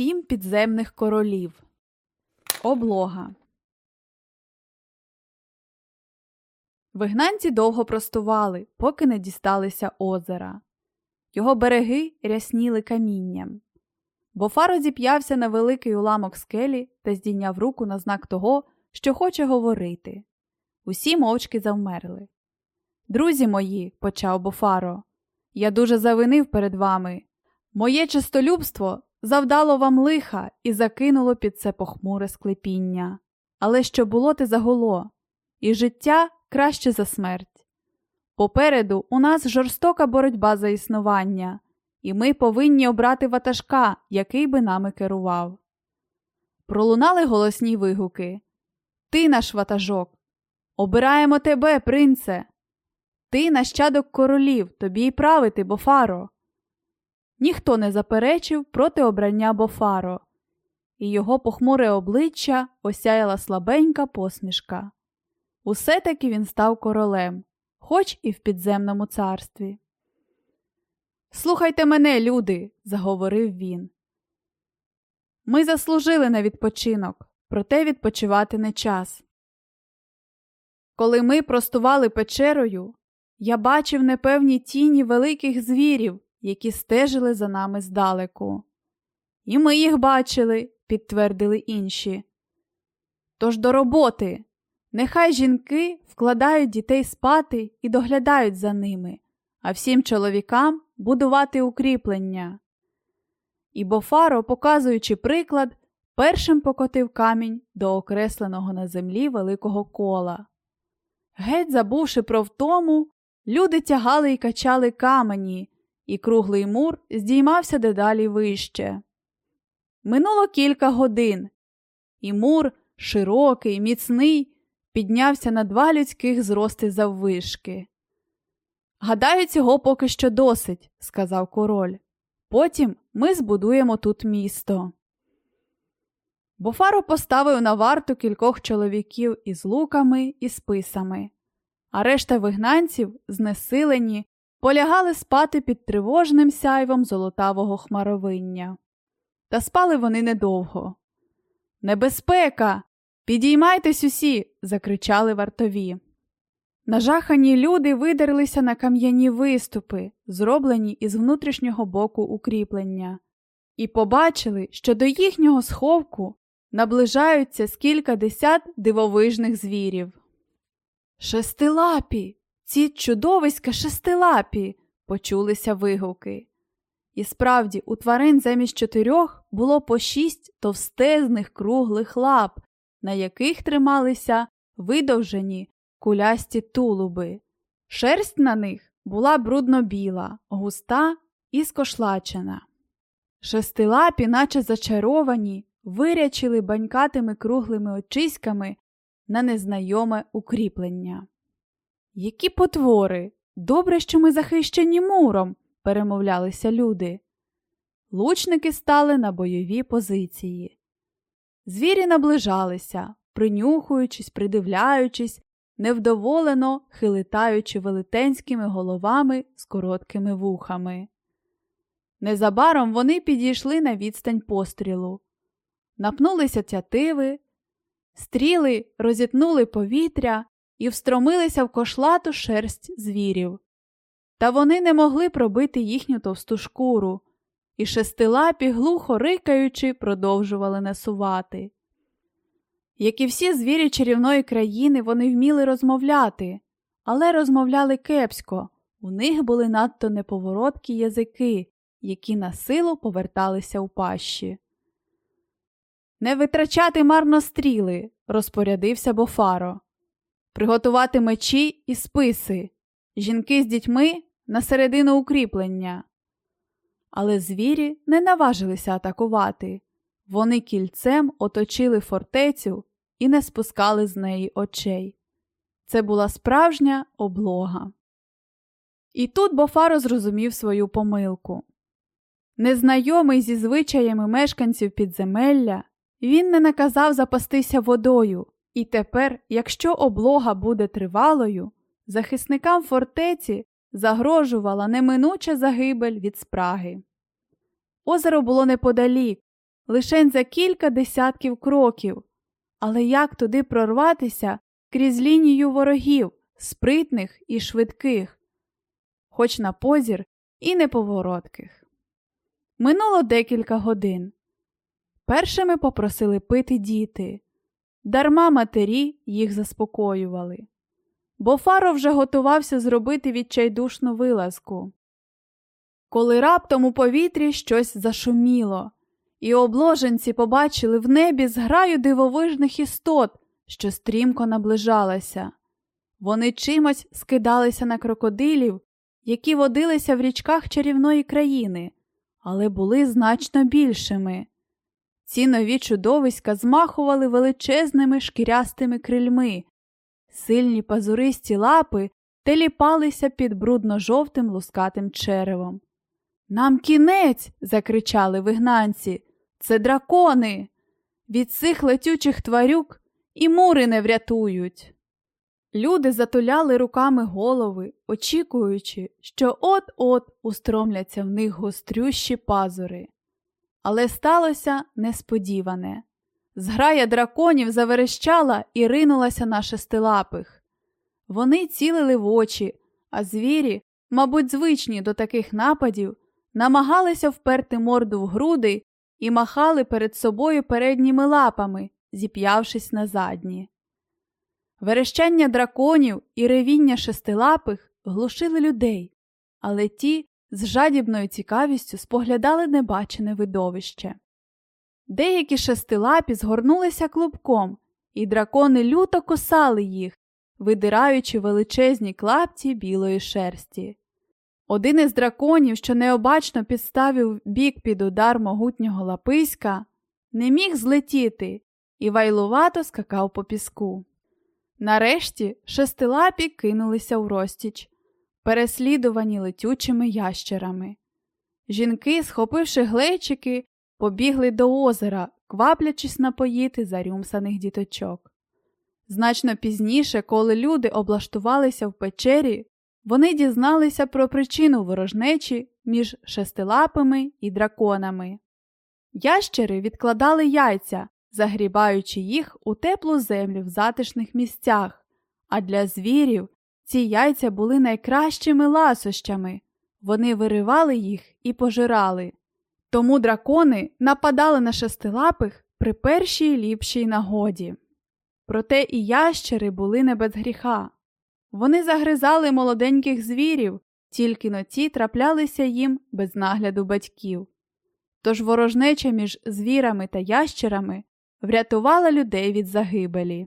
Сім підземних королів. Облога. Вигнанці довго простували, поки не дісталися озера. Його береги рясніли камінням. Бофаро зіп'явся на великий уламок скелі та здійняв руку на знак того, що хоче говорити. Усі мовчки завмерли. Друзі мої, почав Бофаро, я дуже завинив перед вами. Моє чистолюбство завдало вам лиха і закинуло під це похмуре склепіння. Але що було, те загуло, і життя краще за смерть. Попереду у нас жорстока боротьба за існування, і ми повинні обрати ватажка, який би нами керував. Пролунали голосні вигуки. Ти наш ватажок. Обираємо тебе, принце. Ти нащадок королів, тобі й правити, Бофаро. Ніхто не заперечив проти обрання Бофаро, і його похмуре обличчя осяяла слабенька посмішка. Усе таки він став королем, хоч і в підземному царстві. Слухайте мене, люди, заговорив він. Ми заслужили на відпочинок, проте відпочивати не час. Коли ми простували печерою, я бачив непевні тіні великих звірів, які стежили за нами здалеку. І ми їх бачили, підтвердили інші. Тож до роботи. Нехай жінки вкладають дітей спати і доглядають за ними, а всім чоловікам будувати укріплення. І Бофаро, показуючи приклад, першим покотив камінь до окресленого на землі великого кола. Геть забувши про втому, люди тягали і качали камені, і круглий мур здіймався дедалі вище. Минуло кілька годин, і мур, широкий, міцний, піднявся на два людських зрости заввишки. Гадаю, цього поки що досить, сказав король. Потім ми збудуємо тут місто. Бофаро поставив на варту кількох чоловіків із луками і списами, а решта вигнанців, знесилені, полягали спати під тривожним сяйвом золотавого хмаровиння. Та спали вони недовго. Небезпека! Підіймайтесь усі! закричали вартові. Нажахані люди видерлися на кам'яні виступи, зроблені із внутрішнього боку укріплення, і побачили, що до їхнього сховку наближаються скілька десят дивовижних звірів. Шестилапі, ці чудовиська шестилапі, почулися вигуки. І справді, у тварин замість чотирьох було по шість товстезних круглих лап, на яких трималися видовжені кулясті тулуби. Шерсть на них була брудно-біла, густа і скошлачена. Шестилапі, наче зачаровані, вирячили банькатими круглими очиськами на незнайоме укріплення. Які потвори! Добре, що ми захищені муром, перемовлялися люди. Лучники стали на бойові позиції. Звірі наближалися, принюхуючись, придивляючись, невдоволено хилитаючи велетенськими головами з короткими вухами. Незабаром вони підійшли на відстань пострілу, напнулися тятиви, стріли розітнули повітря і встромилися в кошлату шерсть звірів. Та вони не могли пробити їхню товсту шкуру, і шестилапі, глухо рикаючи, продовжували насувати. Як і всі звірі чарівної країни, вони вміли розмовляти, але розмовляли кепсько, у них були надто неповороткі язики, які на силу поверталися у пащі. Не витрачати марно стріли, розпорядився Бофаро, приготувати мечі і списи, жінки з дітьми на середину укріплення. Але звірі не наважилися атакувати. Вони кільцем оточили фортецю і не спускали з неї очей. Це була справжня облога. І тут Бофаро зрозумів свою помилку. Незнайомий зі звичаями мешканців підземелля, він не наказав запастися водою, і тепер, якщо облога буде тривалою, захисникам фортеці загрожувала неминуча загибель від спраги. Озеро було неподалік, лишень за кілька десятків кроків. Але як туди прорватися крізь лінію ворогів, спритних і швидких, хоч на позір і неповоротких? Минуло декілька годин. Першими попросили пити діти, дарма матері їх заспокоювали, бо Фаро вже готувався зробити відчайдушну вилазку. Коли раптом у повітрі щось зашуміло, і обложенці побачили в небі зграю дивовижних істот, що стрімко наближалася. Вони чимось скидалися на крокодилів, які водилися в річках чарівної країни, але були значно більшими. Ці нові чудовиська змахували величезними шкірястими крильми, сильні пазуристі лапи теліпалися під брудно-жовтим лускатим черевом. Нам кінець. закричали вигнанці. Це дракони. Від цих летючих тварюк і мури не врятують. Люди затуляли руками голови, очікуючи, що от-от устромляться в них гострющі пазури. Але сталося несподіване. Зграя драконів заверещала і ринулася на шестилапих. Вони цілили в очі, а звірі, мабуть, звичні до таких нападів, намагалися вперти морду в груди і махали перед собою передніми лапами, зіп'явшись на задні. Верещання драконів і ревіння шестилапих глушили людей, але ті з жадібною цікавістю споглядали небачене видовище. Деякі шестилапі згорнулися клубком, і дракони люто косали їх, видираючи величезні клапті білої шерсті. Один із драконів, що необачно підставив бік під удар могутнього лаписька, не міг злетіти і вайлувато скакав по піску. Нарешті шестилапі кинулися в розтіч, переслідувані летючими ящерами. Жінки, схопивши глечики, побігли до озера, кваплячись напоїти зарюмсаних діточок. Значно пізніше, коли люди облаштувалися в печері, вони дізналися про причину ворожнечі між шестилапами і драконами. Ящери відкладали яйця, загрібаючи їх у теплу землю в затишних місцях, а для звірів ці яйця були найкращими ласощами, вони виривали їх і пожирали. Тому дракони нападали на шестилапих при першій ліпшій нагоді. Проте і ящери були не без гріха. Вони загризали молоденьких звірів, тільки но ті траплялися їм без нагляду батьків. Тож ворожнеча між звірами та ящерами врятувала людей від загибелі.